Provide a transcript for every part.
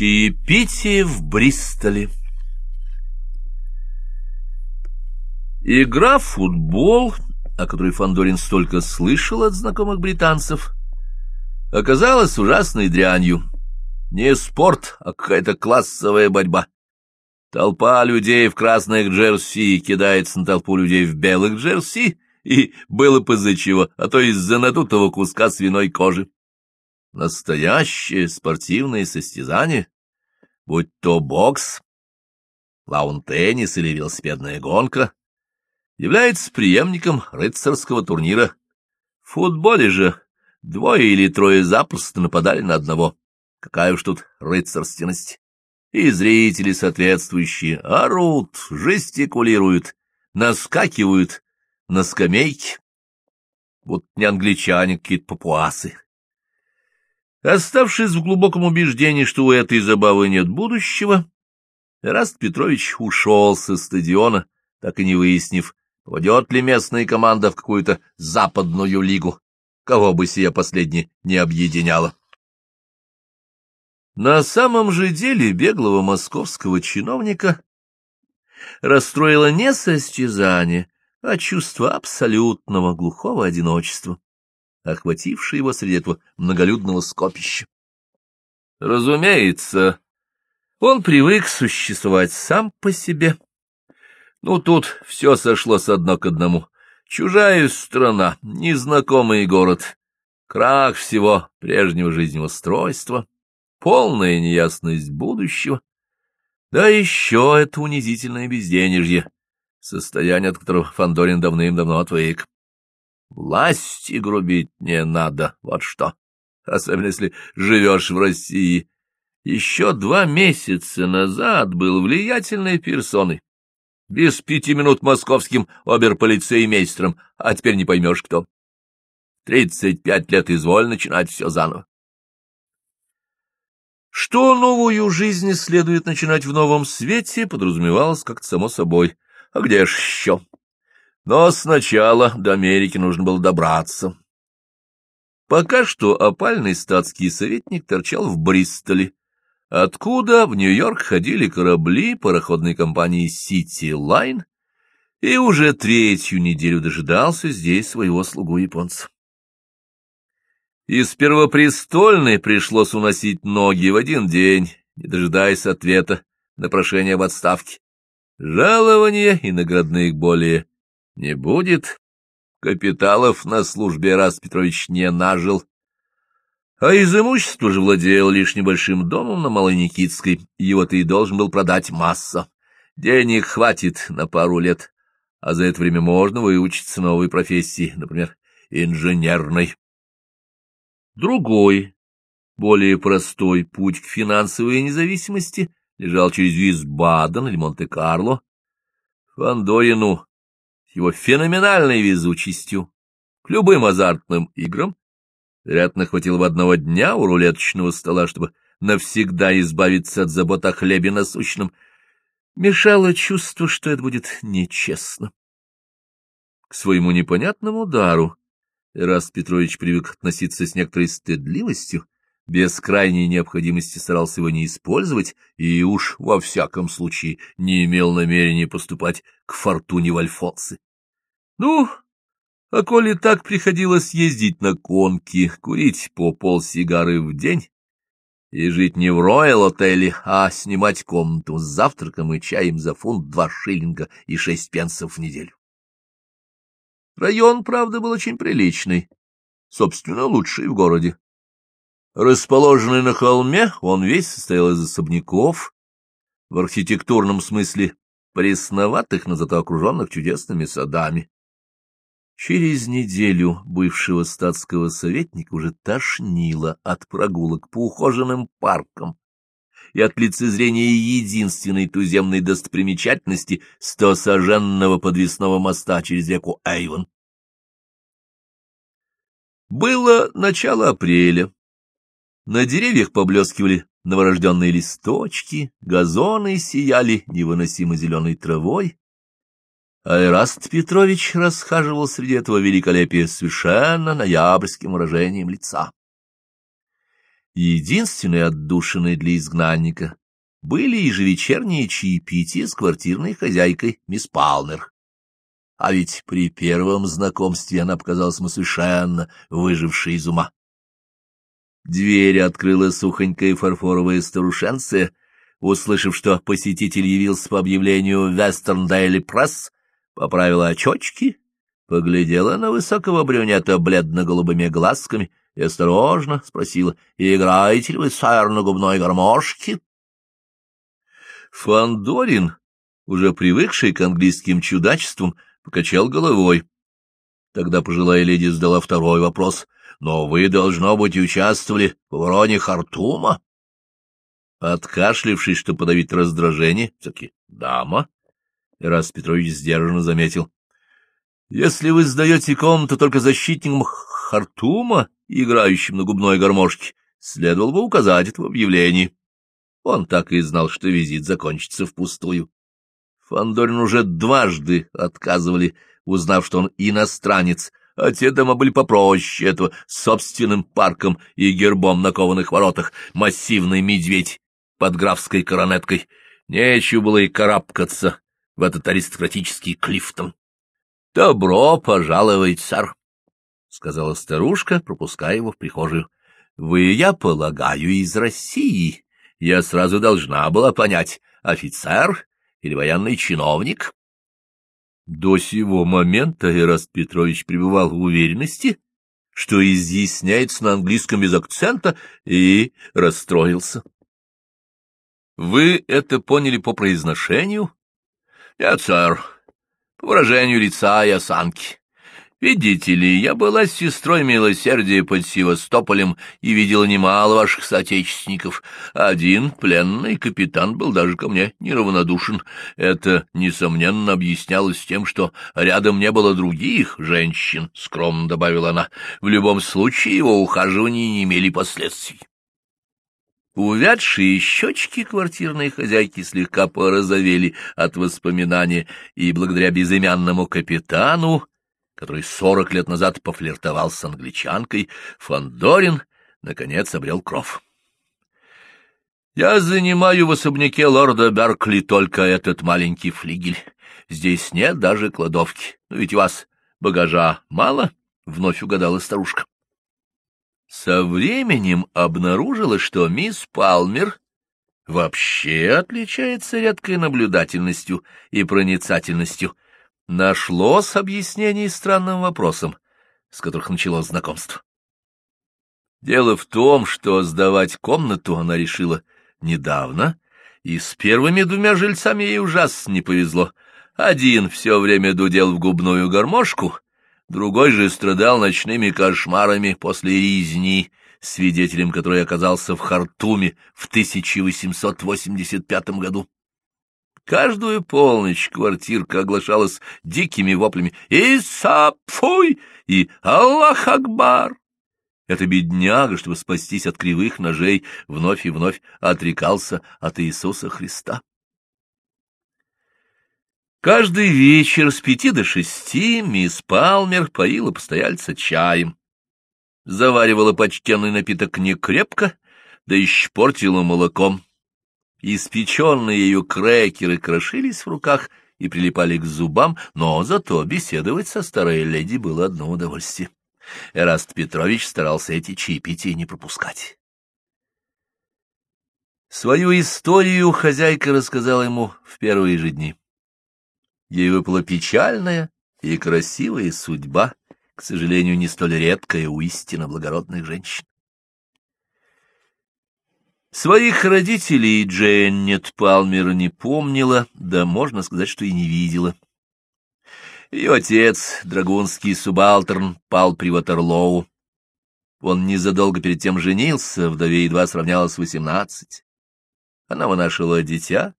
Чаепитие в Бристоле Игра в футбол, о которой Фандорин столько слышал от знакомых британцев, оказалась ужасной дрянью. Не спорт, а какая-то классовая борьба. Толпа людей в красных джерси кидается на толпу людей в белых джерси, и было бы из-за чего, а то из-за надутого куска свиной кожи. Настоящее спортивное состязание, будь то бокс, лаун-теннис или велосипедная гонка, является преемником рыцарского турнира. В футболе же двое или трое запросто нападали на одного. Какая уж тут рыцарственность. И зрители соответствующие орут, жестикулируют, наскакивают на скамейки. Вот не англичане, какие-то папуасы. Оставшись в глубоком убеждении, что у этой забавы нет будущего, Раст Петрович ушел со стадиона, так и не выяснив, Войдет ли местная команда в какую-то западную лигу? Кого бы сия последнее не объединяло? На самом же деле беглого московского чиновника расстроило не состязание, а чувство абсолютного глухого одиночества, охватившее его среди этого многолюдного скопища. Разумеется, он привык существовать сам по себе, ну, тут все сошло с одно к одному. Чужая страна, незнакомый город, крах всего прежнего жизнеустройства, полная неясность будущего. Да еще это унизительное безденежье, состояние, от которого Фандорин давным-давно отвык. Власти грубить не надо, вот что, особенно если живешь в России. Еще два месяца назад был влиятельной персоной без пяти минут московским оберполицеймейстером, а теперь не поймешь кто. Тридцать пять лет изволь начинать все заново. Что новую жизнь следует начинать в новом свете, подразумевалось как-то само собой. А где ж еще? Но сначала до Америки нужно было добраться. Пока что опальный статский советник торчал в Бристоле, откуда в Нью-Йорк ходили корабли пароходной компании City Line, и уже третью неделю дожидался здесь своего слугу-японца. Из Первопрестольной пришлось уносить ноги в один день, не дожидаясь ответа на прошение об отставке. Жалования и наградных более не будет. Капиталов на службе Раз Петрович не нажил, а из имущества же владел лишь небольшим домом на Малой Никитской, его ты и должен был продать масса. Денег хватит на пару лет, а за это время можно выучиться новой профессии, например, инженерной. Другой, более простой путь к финансовой независимости лежал через Висбаден или Монте-Карло. Фандорину его феноменальной везучестью к любым азартным играм Вероятно, хватило бы одного дня у рулеточного стола, чтобы навсегда избавиться от забот о хлебе насущном. Мешало чувство, что это будет нечестно. К своему непонятному удару Эраст Петрович привык относиться с некоторой стыдливостью, без крайней необходимости старался его не использовать и уж во всяком случае не имел намерения поступать к фортуне в Альфонсы. Ну, а коли так приходилось ездить на конки, курить по полсигары в день и жить не в роял-отеле, а снимать комнату с завтраком и чаем за фунт два шиллинга и шесть пенсов в неделю. Район, правда, был очень приличный, собственно, лучший в городе. Расположенный на холме, он весь состоял из особняков, в архитектурном смысле пресноватых, но зато окруженных чудесными садами. Через неделю бывшего статского советника уже тошнило от прогулок по ухоженным паркам и от лицезрения единственной туземной достопримечательности стосоженного подвесного моста через реку Эйвон. Было начало апреля. На деревьях поблескивали новорожденные листочки, газоны сияли невыносимо зеленой травой, Айраст Петрович расхаживал среди этого великолепия совершенно ноябрьским выражением лица. Единственной отдушиной для изгнанника были ежевечерние чаепития с квартирной хозяйкой мисс Палмер. А ведь при первом знакомстве она показалась ему совершенно выжившей из ума. Дверь открыла сухонькая фарфоровая старушенция, услышав, что посетитель явился по объявлению «Вестерн Дейли Пресс», поправила очочки, поглядела на высокого брюнета бледно-голубыми глазками и осторожно спросила, «Играете ли вы, сэр, на губной гармошке?» Фандорин, уже привыкший к английским чудачествам, покачал головой. Тогда пожилая леди задала второй вопрос. «Но вы, должно быть, участвовали в вороне Хартума?» Откашлившись, чтобы подавить раздражение, все-таки «дама», Ирас Петрович сдержанно заметил. «Если вы сдаете комнату только защитникам Хартума, играющим на губной гармошке, следовало бы указать это в объявлении». Он так и знал, что визит закончится впустую. Фандорин уже дважды отказывали, узнав, что он иностранец, а те дома были попроще этого, с собственным парком и гербом на кованых воротах, массивный медведь под графской коронеткой. Нечего было и карабкаться в этот аристократический Клифтон. — Добро пожаловать, сэр, — сказала старушка, пропуская его в прихожую. — Вы, я полагаю, из России. Я сразу должна была понять, офицер или военный чиновник? До сего момента Эраст Петрович пребывал в уверенности, что изъясняется на английском без акцента, и расстроился. — Вы это поняли по произношению? — Нет, сэр, по выражению лица и осанки. Видите ли, я была с сестрой милосердия под Севастополем и видела немало ваших соотечественников. Один пленный капитан был даже ко мне неравнодушен. Это, несомненно, объяснялось тем, что рядом не было других женщин, — скромно добавила она. В любом случае его ухаживания не имели последствий. Увядшие щечки квартирной хозяйки слегка порозовели от воспоминания, и благодаря безымянному капитану который сорок лет назад пофлиртовал с англичанкой, Фандорин наконец обрел кров. «Я занимаю в особняке лорда Беркли только этот маленький флигель. Здесь нет даже кладовки. Но ведь у вас багажа мало?» — вновь угадала старушка. Со временем обнаружила, что мисс Палмер вообще отличается редкой наблюдательностью и проницательностью — нашлось объяснение странным вопросам, с которых началось знакомство. Дело в том, что сдавать комнату она решила недавно, и с первыми двумя жильцами ей ужасно не повезло. Один все время дудел в губную гармошку, другой же страдал ночными кошмарами после резни, свидетелем которой оказался в Хартуме в 1885 году. Каждую полночь квартирка оглашалась дикими воплями «Исапфуй!» и «Аллах Акбар!». Эта бедняга, чтобы спастись от кривых ножей, вновь и вновь отрекался от Иисуса Христа. Каждый вечер с пяти до шести мисс Палмер поила постояльца чаем, заваривала почтенный напиток не крепко, да еще портила молоком, Испеченные ее крекеры крошились в руках и прилипали к зубам, но зато беседовать со старой леди было одно удовольствие. Эраст Петрович старался эти чаепития не пропускать. Свою историю хозяйка рассказала ему в первые же дни. Ей выпала печальная и красивая судьба, к сожалению, не столь редкая у истинно благородных женщин. Своих родителей Дженнет Палмер не помнила, да можно сказать, что и не видела. Ее отец, драгунский субалтерн, пал при Ватерлоу. Он незадолго перед тем женился, вдове едва сравнялась восемнадцать. Она вынашивала дитя,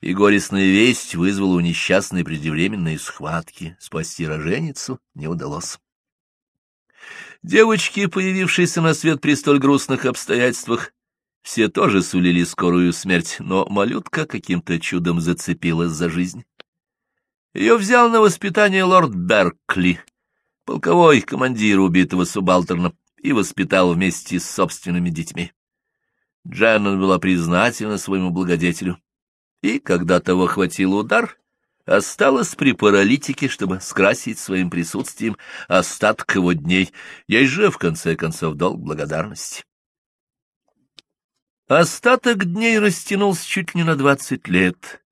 и горестная весть вызвала у несчастной преждевременные схватки. Спасти роженицу не удалось. Девочки, появившиеся на свет при столь грустных обстоятельствах, все тоже сулили скорую смерть, но малютка каким-то чудом зацепилась за жизнь. Ее взял на воспитание лорд Беркли, полковой командир убитого субалтерна, и воспитал вместе с собственными детьми. Дженнон была признательна своему благодетелю, и, когда того хватил удар, осталась при паралитике, чтобы скрасить своим присутствием остаток его дней, ей же, в конце концов, долг благодарности. Остаток дней растянулся чуть не на двадцать лет.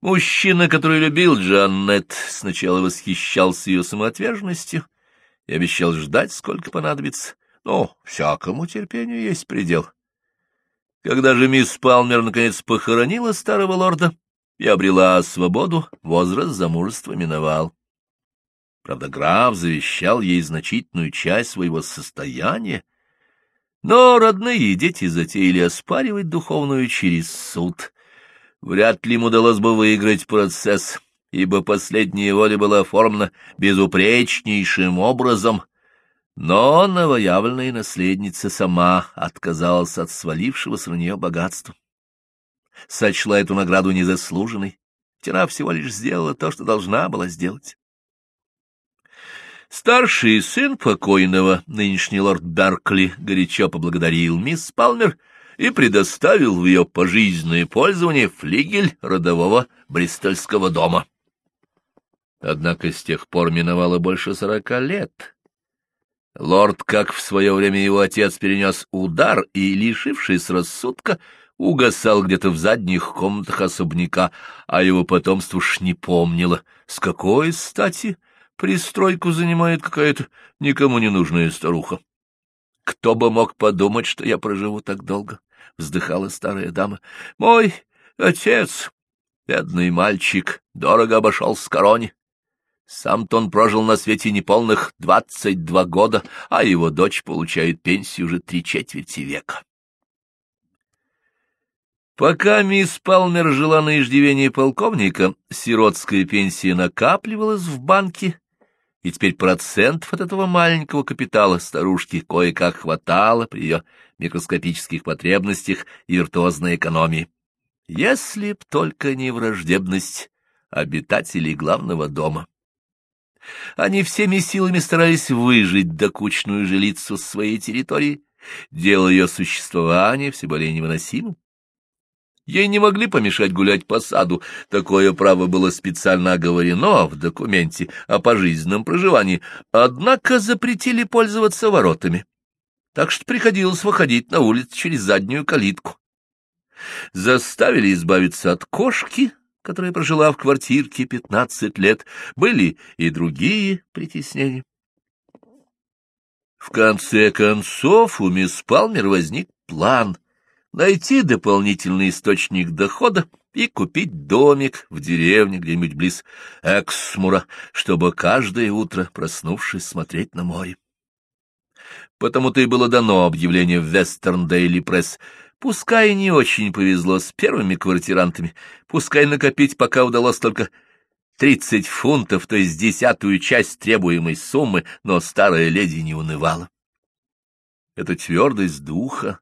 Мужчина, который любил Джаннет, сначала восхищался ее самоотверженностью и обещал ждать, сколько понадобится, но всякому терпению есть предел. Когда же мисс Палмер наконец похоронила старого лорда и обрела свободу, возраст замужества миновал. Правда, граф завещал ей значительную часть своего состояния, но родные дети затеяли оспаривать духовную через суд. Вряд ли им удалось бы выиграть процесс, ибо последняя воля была оформлена безупречнейшим образом, но новоявленная наследница сама отказалась от свалившегося на нее богатства. Сочла эту награду незаслуженной, Тина всего лишь сделала то, что должна была сделать. Старший сын покойного, нынешний лорд Беркли, горячо поблагодарил мисс Палмер и предоставил в ее пожизненное пользование флигель родового бристольского дома. Однако с тех пор миновало больше сорока лет. Лорд, как в свое время его отец перенес удар и, лишившись рассудка, угасал где-то в задних комнатах особняка, а его потомство уж не помнило, с какой стати Пристройку занимает какая-то никому не нужная старуха. Кто бы мог подумать, что я проживу так долго? Вздыхала старая дама. Мой отец, бедный мальчик, дорого обошел с короне. Сам-то он прожил на свете неполных двадцать два года, а его дочь получает пенсию уже три четверти века. Пока мисс Палмер жила на иждивении полковника, сиротская пенсия накапливалась в банке и теперь процентов от этого маленького капитала старушки кое-как хватало при ее микроскопических потребностях и виртуозной экономии. Если б только не враждебность обитателей главного дома. Они всеми силами старались выжить докучную жилицу с своей территории, делая ее существование все более невыносимым. Ей не могли помешать гулять по саду, такое право было специально оговорено в документе о пожизненном проживании, однако запретили пользоваться воротами, так что приходилось выходить на улицу через заднюю калитку. Заставили избавиться от кошки, которая прожила в квартирке пятнадцать лет, были и другие притеснения. В конце концов у мисс Палмер возник план — найти дополнительный источник дохода и купить домик в деревне где-нибудь близ Эксмура, чтобы каждое утро, проснувшись, смотреть на море. Потому-то и было дано объявление в Вестерн Дейли Пресс. Пускай не очень повезло с первыми квартирантами, пускай накопить пока удалось только тридцать фунтов, то есть десятую часть требуемой суммы, но старая леди не унывала. Эта твердость духа,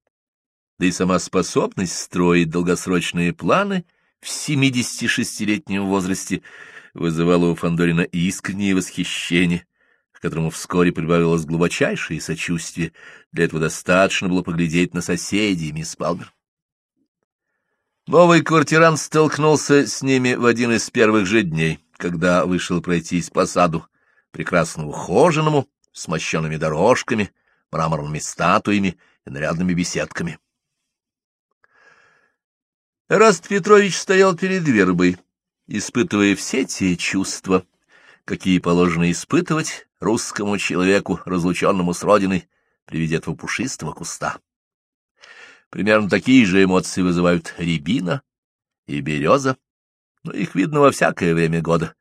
да и сама способность строить долгосрочные планы в 76-летнем возрасте вызывала у Фандорина искреннее восхищение, к которому вскоре прибавилось глубочайшее сочувствие. Для этого достаточно было поглядеть на соседей, мисс Палмер. Новый квартирант столкнулся с ними в один из первых же дней, когда вышел пройтись по саду, прекрасно ухоженному, с мощенными дорожками, мраморными статуями и нарядными беседками. Раст Петрович стоял перед вербой, испытывая все те чувства, какие положено испытывать русскому человеку, разлученному с родиной, при виде этого пушистого куста. Примерно такие же эмоции вызывают рябина и береза, но их видно во всякое время года.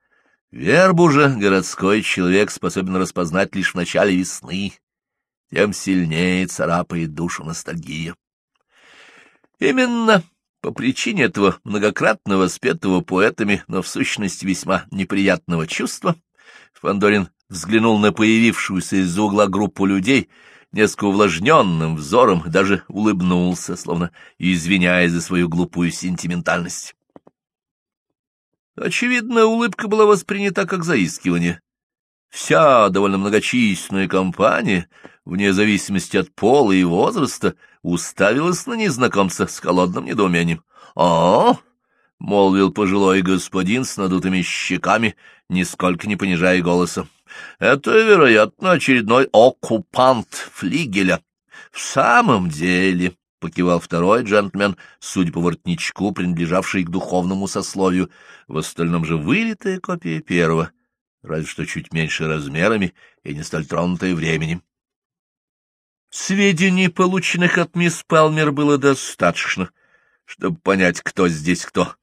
Вербу же городской человек способен распознать лишь в начале весны, тем сильнее царапает душу ностальгия. Именно по причине этого многократно воспетого поэтами, но в сущности весьма неприятного чувства, Фандорин взглянул на появившуюся из-за угла группу людей, несколько увлажненным взором, даже улыбнулся, словно извиняясь за свою глупую сентиментальность. Очевидно, улыбка была воспринята как заискивание. Вся довольно многочисленная компания, вне зависимости от пола и возраста, уставилась на незнакомца с холодным недоумением. «А, — молвил пожилой господин с надутыми щеками, нисколько не понижая голоса, — это, вероятно, очередной оккупант флигеля. В самом деле, — покивал второй джентльмен, судя по воротничку, принадлежавший к духовному сословию, в остальном же вылитая копия первого, разве что чуть меньше размерами и не столь тронутая временем. Сведений, полученных от мисс Палмер, было достаточно, чтобы понять, кто здесь кто.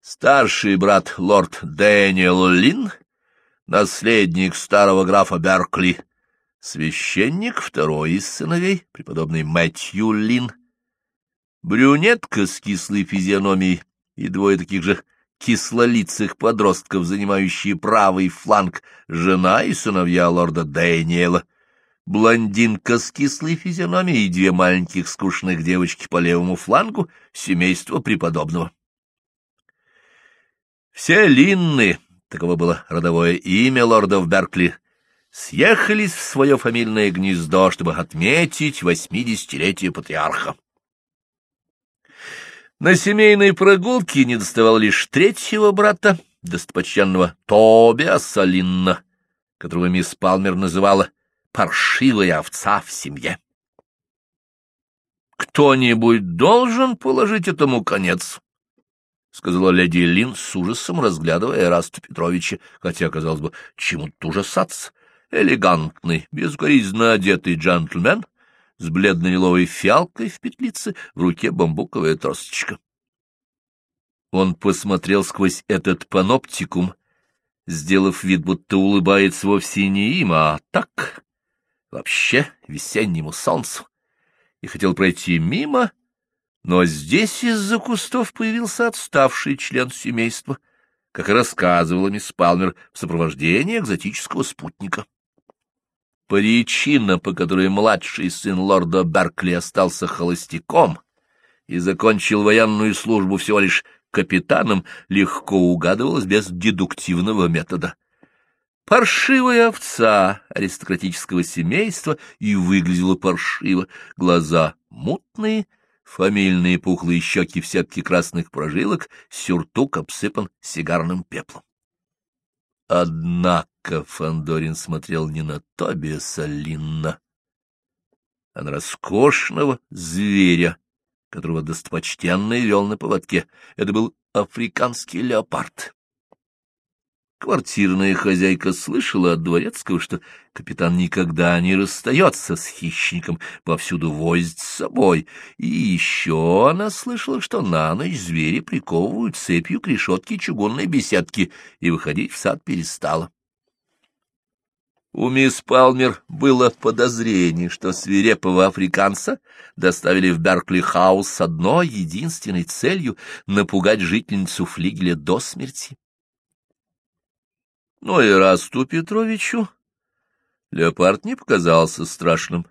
Старший брат лорд Дэниел Лин, наследник старого графа Беркли, священник, второй из сыновей, преподобный Мэтью Лин, брюнетка с кислой физиономией и двое таких же кислолицых подростков, занимающие правый фланг, жена и сыновья лорда Дэниела, блондинка с кислой физиономией и две маленьких скучных девочки по левому флангу, семейство преподобного. Все Линны, таково было родовое имя лордов Беркли, съехались в свое фамильное гнездо, чтобы отметить восьмидесятилетие патриарха. На семейной прогулке не доставал лишь третьего брата, достопочтенного Тобиаса Линна, которого мисс Палмер называла «паршивая овца в семье». «Кто-нибудь должен положить этому конец», — сказала леди Лин с ужасом, разглядывая Расту Петровича, хотя, казалось бы, чему-то ужасаться. Элегантный, безукоризненно одетый джентльмен с бледно-лиловой фиалкой в петлице, в руке бамбуковая тросточка. Он посмотрел сквозь этот паноптикум, сделав вид, будто улыбается вовсе не им, а так, вообще весеннему солнцу, и хотел пройти мимо, но здесь из-за кустов появился отставший член семейства, как и рассказывала мисс Палмер в сопровождении экзотического спутника. Причина, по которой младший сын лорда Беркли остался холостяком и закончил военную службу всего лишь капитаном, легко угадывалась без дедуктивного метода. Паршивая овца аристократического семейства и выглядела паршиво, глаза мутные, фамильные пухлые щеки в сетке красных прожилок, сюртук обсыпан сигарным пеплом. Однако Фандорин смотрел не на Тобиаса Линна, а на роскошного зверя, которого достопочтенный вел на поводке. Это был африканский леопард. Квартирная хозяйка слышала от дворецкого, что капитан никогда не расстается с хищником, повсюду возит с собой. И еще она слышала, что на ночь звери приковывают цепью к решетке чугунной беседки, и выходить в сад перестала. У мисс Палмер было подозрение, что свирепого африканца доставили в Беркли-хаус с одной единственной целью — напугать жительницу флигеля до смерти. Но и Расту Петровичу леопард не показался страшным.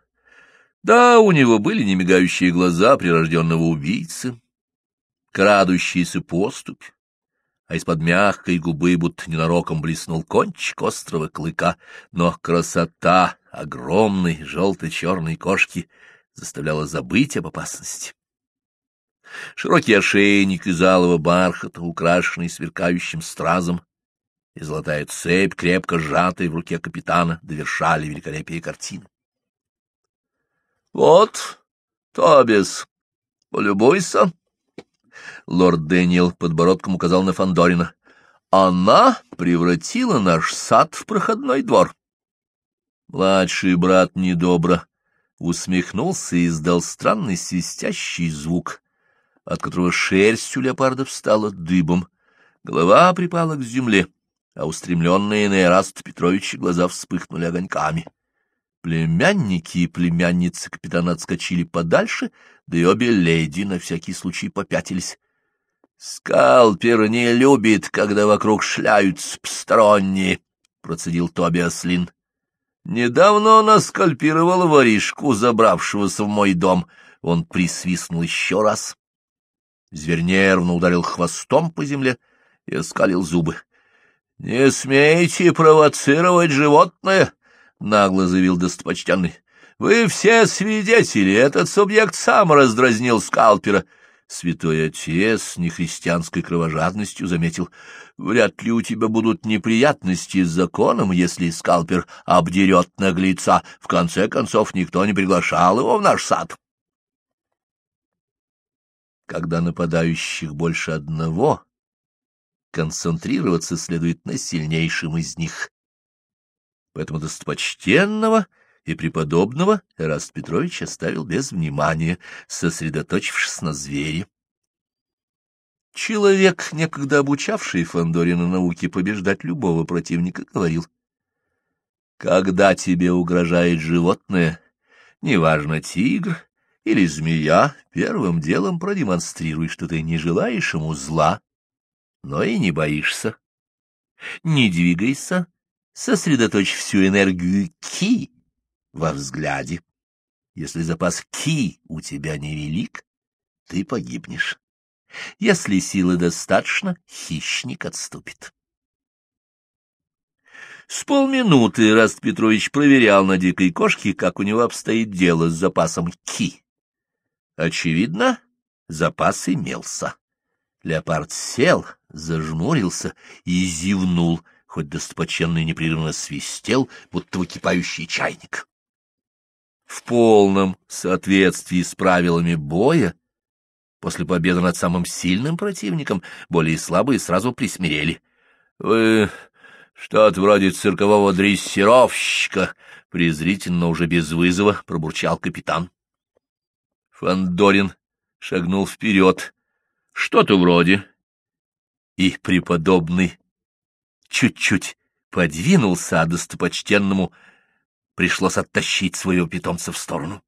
Да, у него были немигающие глаза прирожденного убийцы, крадущийся поступь, а из-под мягкой губы будто ненароком блеснул кончик острого клыка, но красота огромной желто-черной кошки заставляла забыть об опасности. Широкий ошейник из алого бархата, украшенный сверкающим стразом, и золотая цепь, крепко сжатая в руке капитана, довершали великолепие картины. — Вот, Тобис, полюбуйся! Лорд Дэниел подбородком указал на Фандорина. — Она превратила наш сад в проходной двор. Младший брат недобро усмехнулся и издал странный свистящий звук, от которого шерсть у леопарда встала дыбом. Голова припала к земле а устремленные на Эраст Петровича глаза вспыхнули огоньками. Племянники и племянницы капитана отскочили подальше, да и обе леди на всякий случай попятились. «Скалпер не любит, когда вокруг шляются посторонние», — процедил Тобиас Лин. «Недавно он оскальпировал воришку, забравшегося в мой дом». Он присвистнул еще раз. Зверь нервно ударил хвостом по земле и оскалил зубы. — Не смейте провоцировать животное, — нагло заявил достопочтенный. — Вы все свидетели, этот субъект сам раздразнил скалпера. Святой отец с нехристианской кровожадностью заметил, «Вряд ли у тебя будут неприятности с законом, если скалпер обдерет наглеца. В конце концов, никто не приглашал его в наш сад». Когда нападающих больше одного, концентрироваться следует на сильнейшем из них. Поэтому достопочтенного и преподобного Эраст Петрович оставил без внимания, сосредоточившись на звере. Человек, некогда обучавший Фандорина науке побеждать любого противника, говорил, «Когда тебе угрожает животное, неважно, тигр или змея, первым делом продемонстрируй, что ты не желаешь ему зла, но и не боишься. Не двигайся, сосредоточь всю энергию ки во взгляде. Если запас ки у тебя невелик, ты погибнешь. Если силы достаточно, хищник отступит. С полминуты Раст Петрович проверял на дикой кошке, как у него обстоит дело с запасом ки. Очевидно, запас имелся. Леопард сел, зажмурился и зевнул, хоть достопоченный непрерывно свистел, будто выкипающий чайник. В полном соответствии с правилами боя, после победы над самым сильным противником, более слабые сразу присмирели. — Вы что-то вроде циркового дрессировщика, — презрительно, уже без вызова, пробурчал капитан. Фандорин шагнул вперед, что-то вроде. И преподобный чуть-чуть подвинулся, а достопочтенному пришлось оттащить своего питомца в сторону.